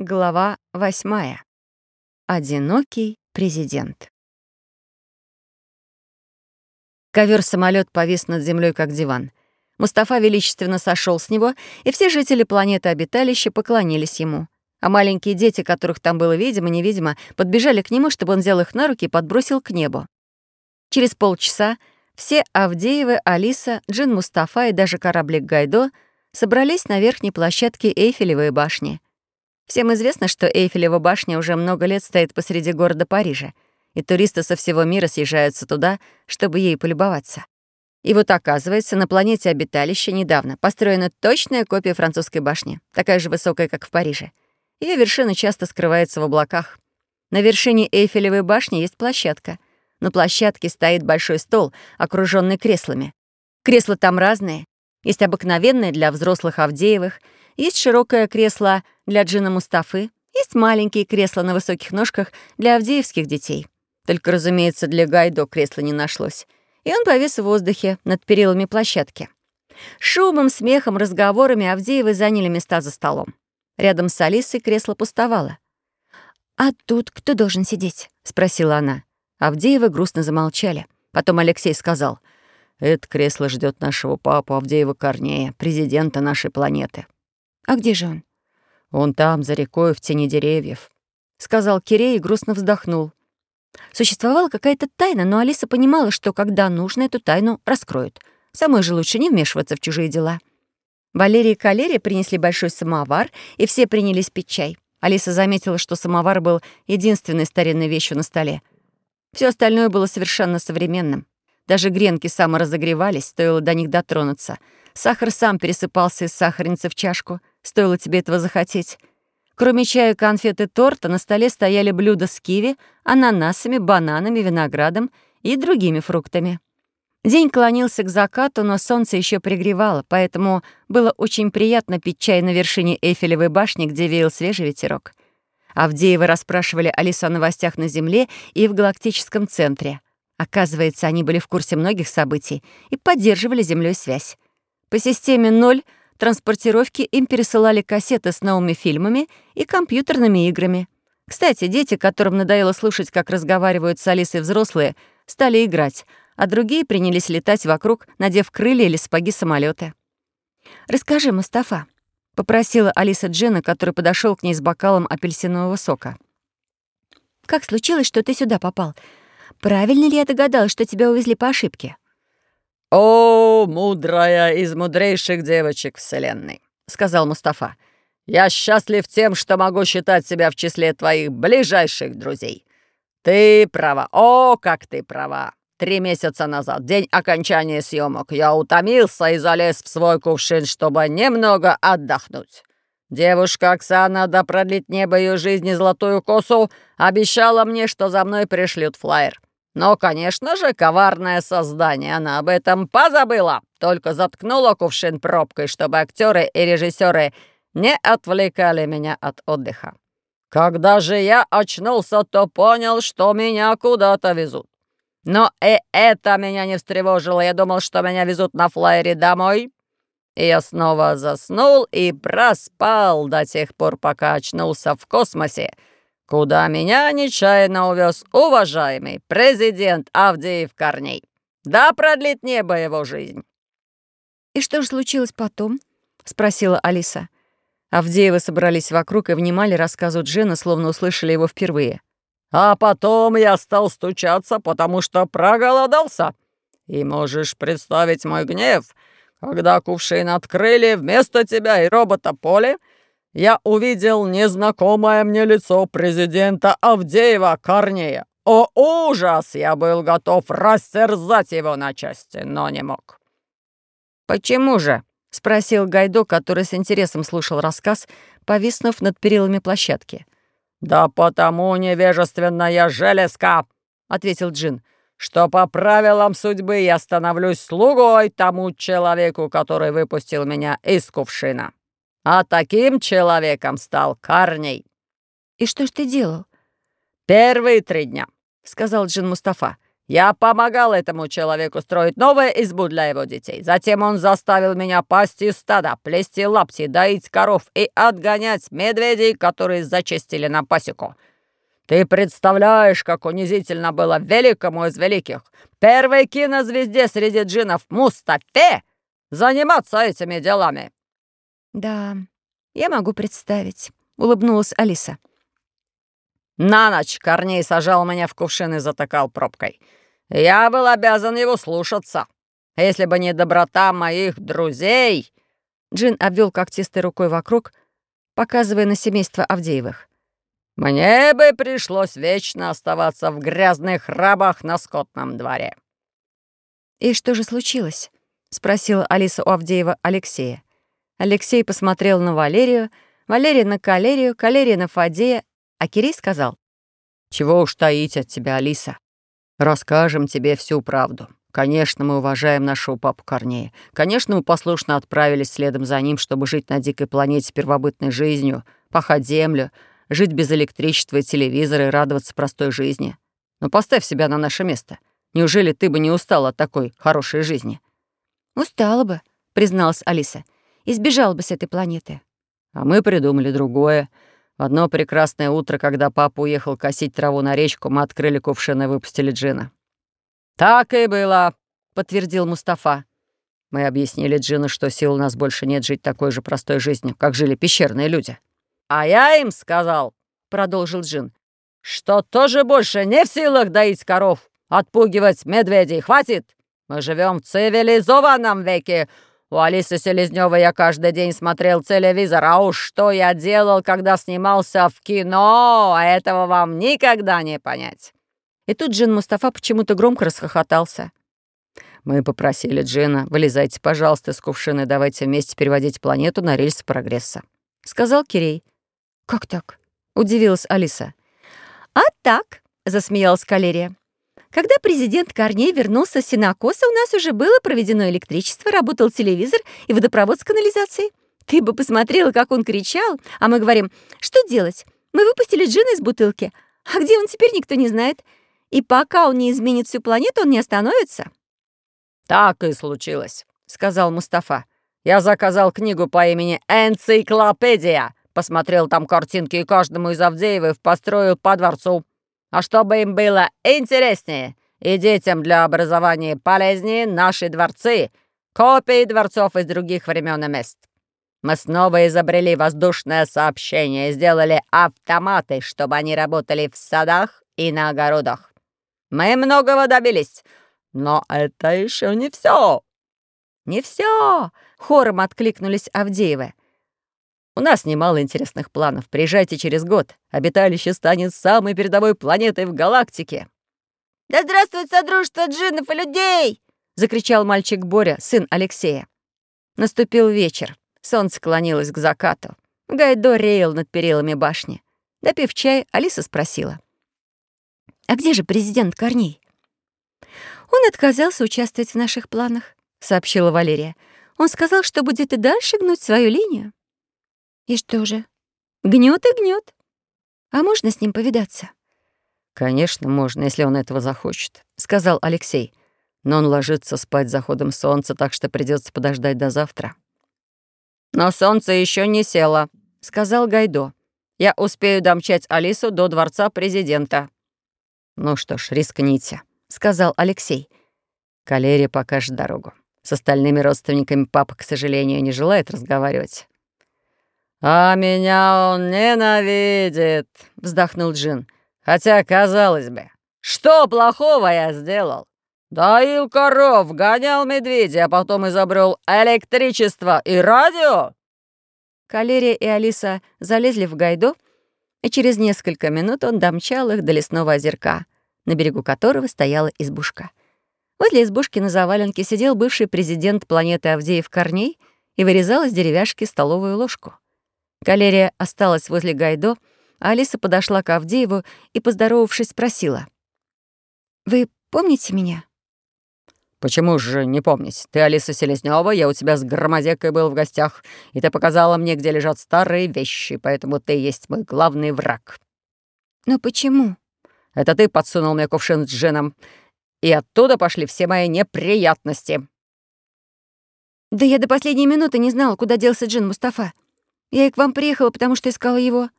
Глава восьмая. Одинокий президент. ковер самолет повис над землей как диван. Мустафа величественно сошел с него, и все жители планеты обиталища поклонились ему. А маленькие дети, которых там было видимо-невидимо, подбежали к нему, чтобы он взял их на руки и подбросил к небу. Через полчаса все Авдеевы, Алиса, Джин Мустафа и даже кораблик Гайдо собрались на верхней площадке Эйфелевой башни — Всем известно, что Эйфелева башня уже много лет стоит посреди города Парижа, и туристы со всего мира съезжаются туда, чтобы ей полюбоваться. И вот оказывается, на планете обиталища недавно построена точная копия французской башни, такая же высокая, как в Париже. Ее вершина часто скрывается в облаках. На вершине Эйфелевой башни есть площадка. На площадке стоит большой стол, окруженный креслами. Кресла там разные. Есть обыкновенные для взрослых Авдеевых — есть широкое кресло для Джина Мустафы, есть маленькие кресла на высоких ножках для авдеевских детей. Только, разумеется, для Гайдо кресла не нашлось. И он повис в воздухе над перилами площадки. Шумом, смехом, разговорами Авдеевы заняли места за столом. Рядом с Алисой кресло пустовало. «А тут кто должен сидеть?» — спросила она. Авдеевы грустно замолчали. Потом Алексей сказал, «Это кресло ждет нашего папу Авдеева Корнея, президента нашей планеты. «А где же он?» «Он там, за рекой, в тени деревьев», — сказал Кирей и грустно вздохнул. Существовала какая-то тайна, но Алиса понимала, что когда нужно, эту тайну раскроют. Самой же лучше не вмешиваться в чужие дела. Валерия и Калерия принесли большой самовар, и все принялись пить чай. Алиса заметила, что самовар был единственной старинной вещью на столе. Все остальное было совершенно современным. Даже гренки саморазогревались, стоило до них дотронуться. Сахар сам пересыпался из сахарницы в чашку — стоило тебе этого захотеть. Кроме чая, конфет и торта, на столе стояли блюда с киви, ананасами, бананами, виноградом и другими фруктами. День клонился к закату, но солнце еще пригревало, поэтому было очень приятно пить чай на вершине Эйфелевой башни, где веял свежий ветерок. Авдеевы расспрашивали Алису о новостях на Земле и в галактическом центре. Оказывается, они были в курсе многих событий и поддерживали Землей связь. По системе «ноль» транспортировки им пересылали кассеты с новыми фильмами и компьютерными играми. Кстати, дети, которым надоело слушать, как разговаривают с Алисой взрослые, стали играть, а другие принялись летать вокруг, надев крылья или спаги самолеты. «Расскажи, Мустафа», — попросила Алиса Джена, который подошел к ней с бокалом апельсинового сока. «Как случилось, что ты сюда попал? Правильно ли я догадалась, что тебя увезли по ошибке?» «О, мудрая из мудрейших девочек Вселенной», — сказал Мустафа. «Я счастлив тем, что могу считать себя в числе твоих ближайших друзей. Ты права, о, как ты права. Три месяца назад, день окончания съемок, я утомился и залез в свой кувшин, чтобы немного отдохнуть. Девушка Оксана, да продлит небо ее жизни золотую косу, обещала мне, что за мной пришлют флаер. Но, конечно же, коварное создание, она об этом позабыла. Только заткнула кувшин пробкой, чтобы актеры и режиссеры не отвлекали меня от отдыха. Когда же я очнулся, то понял, что меня куда-то везут. Но и это меня не встревожило. Я думал, что меня везут на флайере домой. И я снова заснул и проспал до тех пор, пока очнулся в космосе куда меня нечаянно увез уважаемый президент Авдеев Корней. Да продлит небо его жизнь». «И что же случилось потом?» — спросила Алиса. Авдеевы собрались вокруг и внимали рассказу Джена, словно услышали его впервые. «А потом я стал стучаться, потому что проголодался. И можешь представить мой гнев, когда кувшин открыли вместо тебя и робота Поли, я увидел незнакомое мне лицо президента Авдеева Корнея. О, ужас! Я был готов растерзать его на части, но не мог. «Почему же?» — спросил Гайдо, который с интересом слушал рассказ, повиснув над перилами площадки. «Да потому невежественная железка!» — ответил Джин что по правилам судьбы я становлюсь слугой тому человеку, который выпустил меня из кувшина. А таким человеком стал Карней. «И что ж ты делал?» «Первые три дня», — сказал Джин Мустафа. Я помогал этому человеку строить новую избу для его детей. Затем он заставил меня пасти стада, плести лапти, доить коров и отгонять медведей, которые зачистили на пасеку. Ты представляешь, как унизительно было великому из великих, первой кинозвезде среди джинов Мустафе, заниматься этими делами?» «Да, я могу представить», — улыбнулась Алиса. «На ночь Корней сажал меня в кувшин и затыкал пробкой. Я был обязан его слушаться. Если бы не доброта моих друзей...» Джин обвел когтистой рукой вокруг, показывая на семейство Авдеевых. Мне бы пришлось вечно оставаться в грязных рабах на скотном дворе». «И что же случилось?» — спросила Алиса у Авдеева Алексея. Алексей посмотрел на Валерию, Валерия на Калерию, Калерия на Фадея, а Кирей сказал. «Чего уж таить от тебя, Алиса? Расскажем тебе всю правду. Конечно, мы уважаем нашего папу Корнея. Конечно, мы послушно отправились следом за ним, чтобы жить на дикой планете первобытной жизнью, пахать землю, жить без электричества и телевизора и радоваться простой жизни. Но поставь себя на наше место. Неужели ты бы не устала от такой хорошей жизни?» «Устала бы», — призналась Алиса. «Избежала бы с этой планеты». «А мы придумали другое. В одно прекрасное утро, когда папа уехал косить траву на речку, мы открыли кувшин и выпустили джина». «Так и было», — подтвердил Мустафа. Мы объяснили Джину, что сил у нас больше нет жить такой же простой жизнью, как жили пещерные люди. «А я им сказал», — продолжил Джин, «что тоже больше не в силах доить коров, отпугивать медведей. Хватит! Мы живем в цивилизованном веке. У Алисы Селезнёвой я каждый день смотрел телевизор, а уж что я делал, когда снимался в кино, этого вам никогда не понять». И тут Джин Мустафа почему-то громко расхохотался. Мы попросили Джина, вылезайте, пожалуйста, из кувшины, давайте вместе переводить планету на рельсы прогресса. Сказал Кирей. «Как так?» — удивилась Алиса. «А так», — засмеялась Калерия. «Когда президент Корней вернулся с Синокоса, у нас уже было проведено электричество, работал телевизор и водопровод с канализацией. Ты бы посмотрела, как он кричал, а мы говорим, что делать? Мы выпустили джин из бутылки, а где он теперь, никто не знает. И пока он не изменит всю планету, он не остановится». «Так и случилось», — сказал Мустафа. «Я заказал книгу по имени «Энциклопедия», Посмотрел там картинки и каждому из Авдеевых построил по дворцу. А чтобы им было интереснее и детям для образования полезнее, наши дворцы — копии дворцов из других времен и мест. Мы снова изобрели воздушное сообщение и сделали автоматы, чтобы они работали в садах и на огородах. Мы многого добились, но это еще не все. «Не все!» — хором откликнулись Авдеевы. У нас немало интересных планов. Приезжайте через год. Обиталище станет самой передовой планетой в галактике». «Да здравствует содружество джиннов и людей!» — закричал мальчик Боря, сын Алексея. Наступил вечер. Солнце клонилось к закату. Гайдо реял над перилами башни. Допив чай, Алиса спросила. «А где же президент Корней?» «Он отказался участвовать в наших планах», — сообщила Валерия. «Он сказал, что будет и дальше гнуть свою линию». И что же? Гнет и гнет. А можно с ним повидаться? Конечно, можно, если он этого захочет, сказал Алексей. Но он ложится спать заходом солнца, так что придется подождать до завтра. Но солнце еще не село, сказал Гайдо. Я успею домчать Алису до дворца президента. Ну что ж, рискните, сказал Алексей. Калерия покажет дорогу. С остальными родственниками папа, к сожалению, не желает разговаривать. «А меня он ненавидит», — вздохнул Джин. «Хотя, казалось бы, что плохого я сделал? Доил коров, гонял медведя, а потом изобрел электричество и радио». Калерия и Алиса залезли в гайду, и через несколько минут он домчал их до лесного озерка, на берегу которого стояла избушка. Возле избушки на заваленке сидел бывший президент планеты Авдеев Корней и вырезал из деревяшки столовую ложку. Галерия осталась возле Гайдо, а Алиса подошла к Авдееву и, поздоровавшись, спросила. «Вы помните меня?» «Почему же не помнить? Ты Алиса Селезнёва, я у тебя с громозекой был в гостях, и ты показала мне, где лежат старые вещи, поэтому ты есть мой главный враг». «Но почему?» «Это ты подсунул мне кувшин с джином. и оттуда пошли все мои неприятности». «Да я до последней минуты не знала, куда делся Джин Мустафа. Я и к вам приехала, потому что искала его».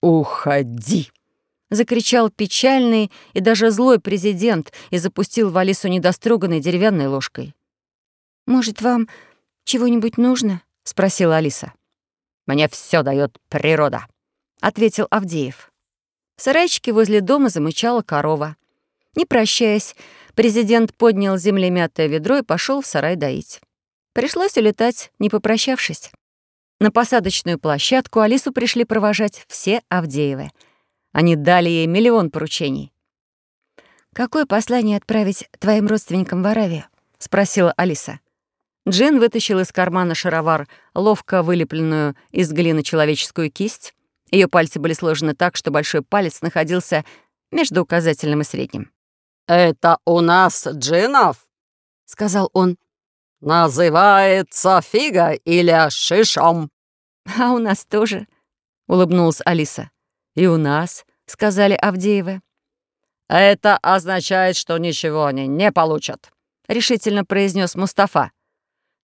«Уходи!» — закричал печальный и даже злой президент и запустил в Алису недоструганной деревянной ложкой. «Может, вам чего-нибудь нужно?» — спросила Алиса. «Мне все дает природа», — ответил Авдеев. В сарайчике возле дома замычала корова. Не прощаясь, президент поднял с земли мятое ведро и пошел в сарай доить. Пришлось улетать, не попрощавшись. На посадочную площадку Алису пришли провожать все Авдеевы. Они дали ей миллион поручений. «Какое послание отправить твоим родственникам в Аравию?» — спросила Алиса. Джин вытащил из кармана шаровар ловко вылепленную из глины человеческую кисть. Ее пальцы были сложены так, что большой палец находился между указательным и средним. «Это у нас джинов?» — сказал он. «Называется фига или шишом». «А у нас тоже», — улыбнулась Алиса. «И у нас», — сказали Авдеевы. «Это означает, что ничего они не получат», — решительно произнес Мустафа.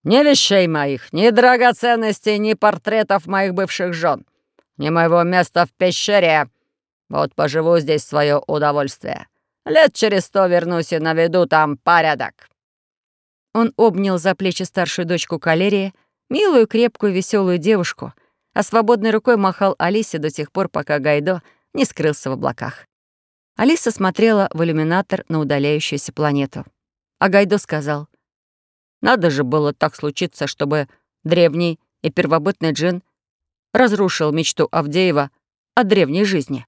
«Ни вещей моих, ни драгоценностей, ни портретов моих бывших жен, ни моего места в пещере. Вот поживу здесь свое удовольствие. Лет через сто вернусь и наведу там порядок». Он обнял за плечи старшую дочку Калерии, милую, крепкую, веселую девушку, а свободной рукой махал Алисе до тех пор, пока Гайдо не скрылся в облаках. Алиса смотрела в иллюминатор на удаляющуюся планету. А Гайдо сказал, «Надо же было так случиться, чтобы древний и первобытный джин разрушил мечту Авдеева о древней жизни».